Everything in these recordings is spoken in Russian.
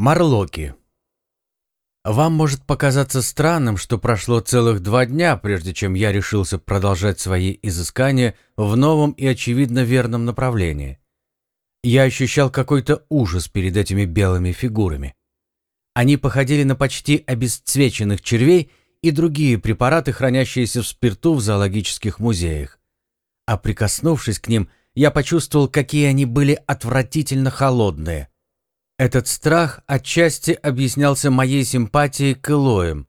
Марлоки. Вам может показаться странным, что прошло целых два дня, прежде чем я решился продолжать свои изыскания в новом и очевидно верном направлении. Я ощущал какой-то ужас перед этими белыми фигурами. Они походили на почти обесцвеченных червей и другие препараты, хранящиеся в спирту в зоологических музеях. А прикоснувшись к ним, я почувствовал, какие они были отвратительно холодные – этот страх отчасти объяснялся моей симпатией к Элоям,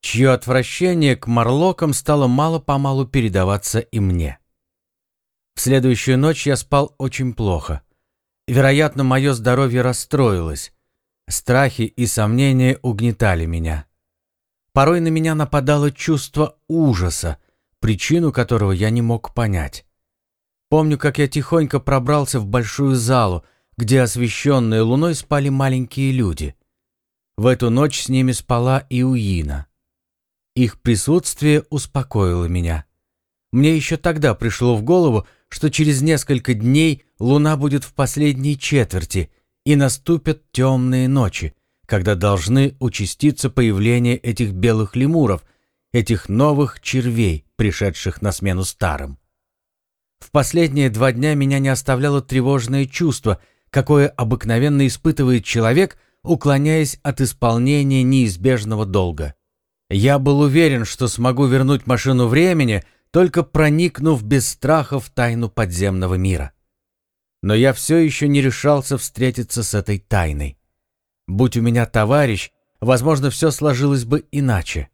чье отвращение к Марлокам стало мало-помалу передаваться и мне. В следующую ночь я спал очень плохо. Вероятно, мое здоровье расстроилось. Страхи и сомнения угнетали меня. Порой на меня нападало чувство ужаса, причину которого я не мог понять. Помню, как я тихонько пробрался в большую залу, где освещенные луной спали маленькие люди. В эту ночь с ними спала и Уина. Их присутствие успокоило меня. Мне еще тогда пришло в голову, что через несколько дней луна будет в последней четверти, и наступят темные ночи, когда должны участиться появление этих белых лемуров, этих новых червей, пришедших на смену старым. В последние два дня меня не оставляло тревожное чувство – какое обыкновенно испытывает человек, уклоняясь от исполнения неизбежного долга. Я был уверен, что смогу вернуть машину времени, только проникнув без страха в тайну подземного мира. Но я все еще не решался встретиться с этой тайной. Будь у меня товарищ, возможно, все сложилось бы иначе.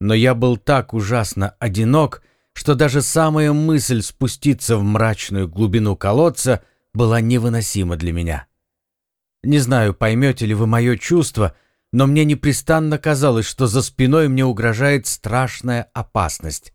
Но я был так ужасно одинок, что даже самая мысль спуститься в мрачную глубину колодца была невыносима для меня. Не знаю, поймете ли вы мое чувство, но мне непрестанно казалось, что за спиной мне угрожает страшная опасность.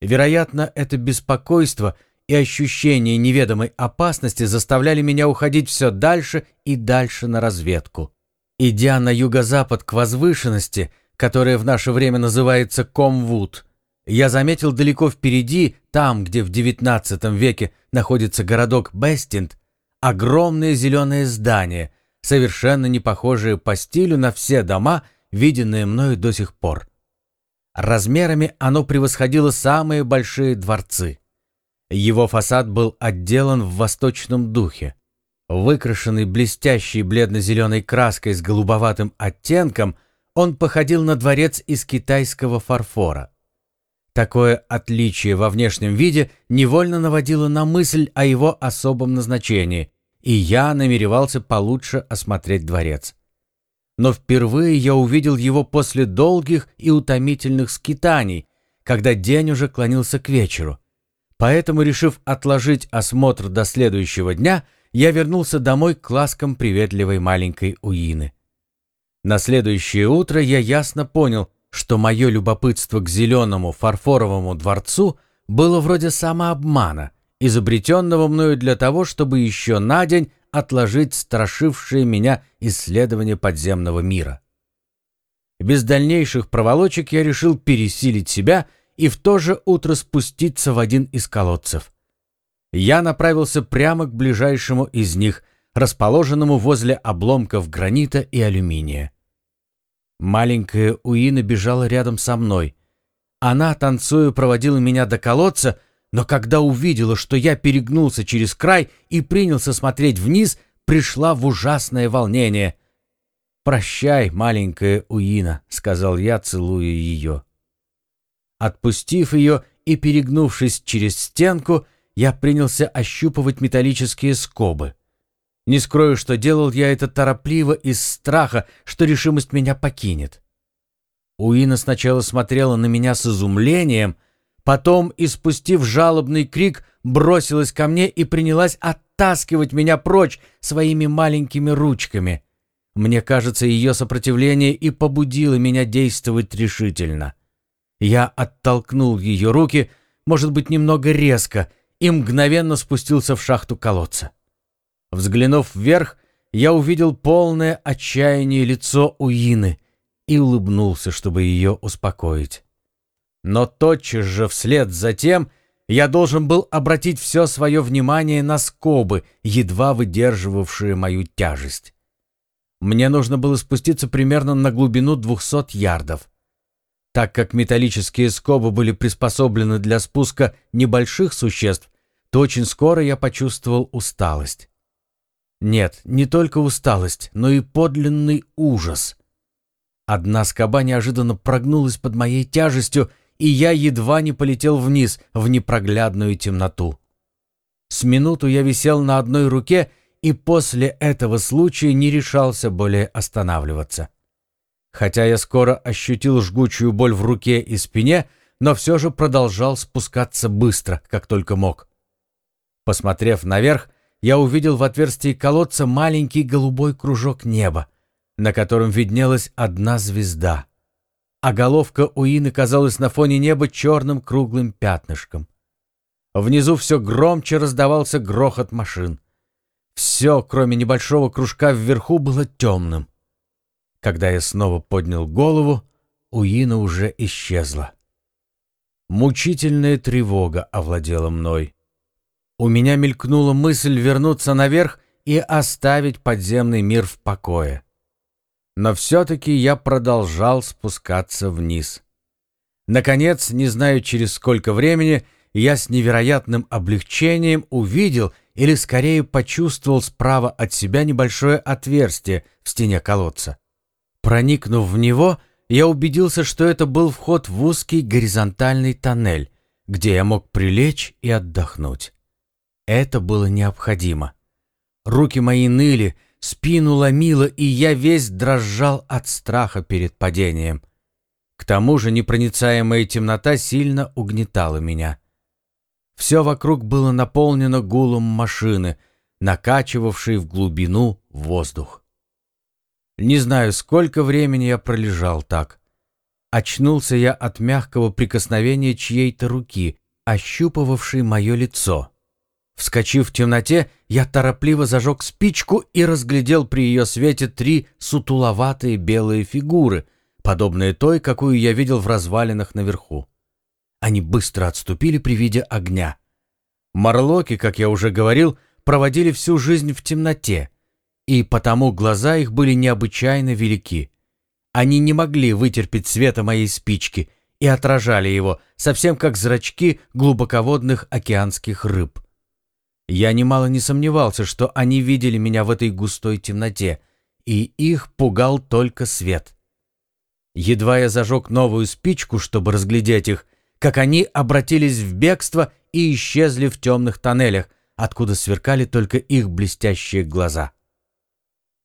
Вероятно, это беспокойство и ощущение неведомой опасности заставляли меня уходить все дальше и дальше на разведку. Идя на юго-запад к возвышенности, которая в наше время называется Комвуд, я заметил далеко впереди, там, где в XIX веке находится городок Бестинд, огромное зеленое здание, совершенно не похожее по стилю на все дома, виденные мною до сих пор. Размерами оно превосходило самые большие дворцы. Его фасад был отделан в восточном духе. Выкрашенный блестящей бледно-зеленой краской с голубоватым оттенком, он походил на дворец из китайского фарфора. Такое отличие во внешнем виде невольно наводило на мысль о его особом назначении, и я намеревался получше осмотреть дворец. Но впервые я увидел его после долгих и утомительных скитаний, когда день уже клонился к вечеру. Поэтому, решив отложить осмотр до следующего дня, я вернулся домой к ласкам приветливой маленькой Уины. На следующее утро я ясно понял, что мое любопытство к зеленому фарфоровому дворцу было вроде самообмана, изобретенного мною для того, чтобы еще на день отложить страшившее меня исследование подземного мира. Без дальнейших проволочек я решил пересилить себя и в то же утро спуститься в один из колодцев. Я направился прямо к ближайшему из них, расположенному возле обломков гранита и алюминия. Маленькая Уина бежала рядом со мной. Она, танцуя, проводила меня до колодца, но когда увидела, что я перегнулся через край и принялся смотреть вниз, пришла в ужасное волнение. «Прощай, маленькая Уина», — сказал я, целуя ее. Отпустив ее и перегнувшись через стенку, я принялся ощупывать металлические скобы. Не скрою, что делал я это торопливо из страха, что решимость меня покинет. Уина сначала смотрела на меня с изумлением, потом, испустив жалобный крик, бросилась ко мне и принялась оттаскивать меня прочь своими маленькими ручками. Мне кажется, ее сопротивление и побудило меня действовать решительно. Я оттолкнул ее руки, может быть, немного резко, и мгновенно спустился в шахту колодца. Взглянув вверх, я увидел полное отчаяние лицо Уины и улыбнулся, чтобы ее успокоить. Но тотчас же вслед за тем я должен был обратить все свое внимание на скобы, едва выдерживавшие мою тяжесть. Мне нужно было спуститься примерно на глубину 200 ярдов. Так как металлические скобы были приспособлены для спуска небольших существ, то очень скоро я почувствовал усталость. Нет, не только усталость, но и подлинный ужас. Одна скоба неожиданно прогнулась под моей тяжестью, и я едва не полетел вниз в непроглядную темноту. С минуту я висел на одной руке и после этого случая не решался более останавливаться. Хотя я скоро ощутил жгучую боль в руке и спине, но все же продолжал спускаться быстро, как только мог. Посмотрев наверх, я увидел в отверстии колодца маленький голубой кружок неба, на котором виднелась одна звезда, а головка Уины казалась на фоне неба черным круглым пятнышком. Внизу все громче раздавался грохот машин. Все, кроме небольшого кружка вверху, было темным. Когда я снова поднял голову, Уина уже исчезла. Мучительная тревога овладела мной. У меня мелькнула мысль вернуться наверх и оставить подземный мир в покое. Но все-таки я продолжал спускаться вниз. Наконец, не знаю через сколько времени, я с невероятным облегчением увидел или скорее почувствовал справа от себя небольшое отверстие в стене колодца. Проникнув в него, я убедился, что это был вход в узкий горизонтальный тоннель, где я мог прилечь и отдохнуть. Это было необходимо. Руки мои ныли, спину ломило, и я весь дрожал от страха перед падением. К тому же непроницаемая темнота сильно угнетала меня. Все вокруг было наполнено гулом машины, накачивавшей в глубину воздух. Не знаю, сколько времени я пролежал так. Очнулся я от мягкого прикосновения чьей-то руки, ощупывавшей мое лицо. Вскочив в темноте, я торопливо зажег спичку и разглядел при ее свете три сутуловатые белые фигуры, подобные той, какую я видел в развалинах наверху. Они быстро отступили при виде огня. Марлоки, как я уже говорил, проводили всю жизнь в темноте, и потому глаза их были необычайно велики. Они не могли вытерпеть света моей спички и отражали его, совсем как зрачки глубоководных океанских рыб. Я немало не сомневался, что они видели меня в этой густой темноте, и их пугал только свет. Едва я зажег новую спичку, чтобы разглядеть их, как они обратились в бегство и исчезли в темных тоннелях, откуда сверкали только их блестящие глаза.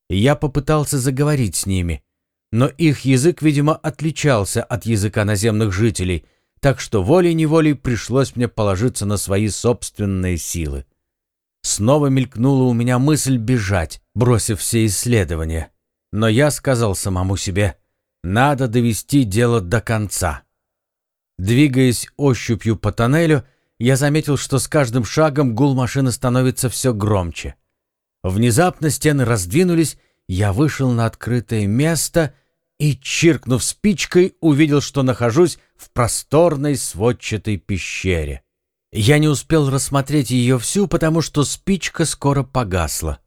Я попытался заговорить с ними, но их язык, видимо, отличался от языка наземных жителей, так что волей-неволей пришлось мне положиться на свои собственные силы. Снова мелькнула у меня мысль бежать, бросив все исследования. Но я сказал самому себе, надо довести дело до конца. Двигаясь ощупью по тоннелю, я заметил, что с каждым шагом гул машины становится все громче. Внезапно стены раздвинулись, я вышел на открытое место и, чиркнув спичкой, увидел, что нахожусь в просторной сводчатой пещере. Я не успел рассмотреть ее всю, потому что спичка скоро погасла.